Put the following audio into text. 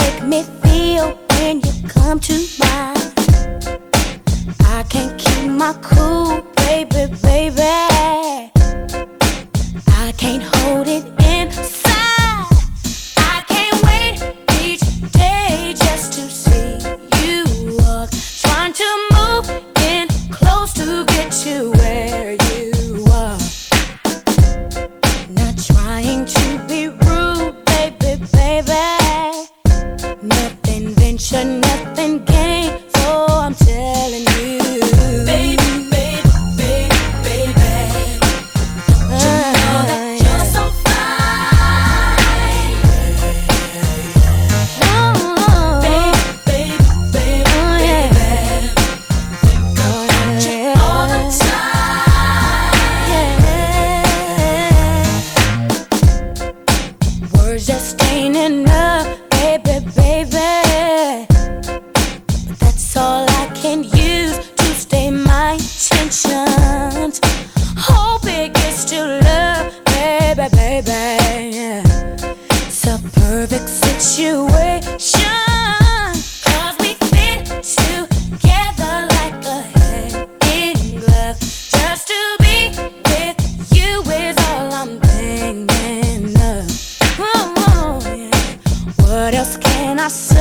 make me feel when you come to mind. I can't keep my cool, baby, baby. I can't hold it inside. I can't wait each day just to see you walk. Trying to move in close to get you. Nothing baby. It's a perfect situation. Cause we fit together like a hand in glove. Just to be with you is all I'm thinking of. Oh, oh, yeah. What else can I say,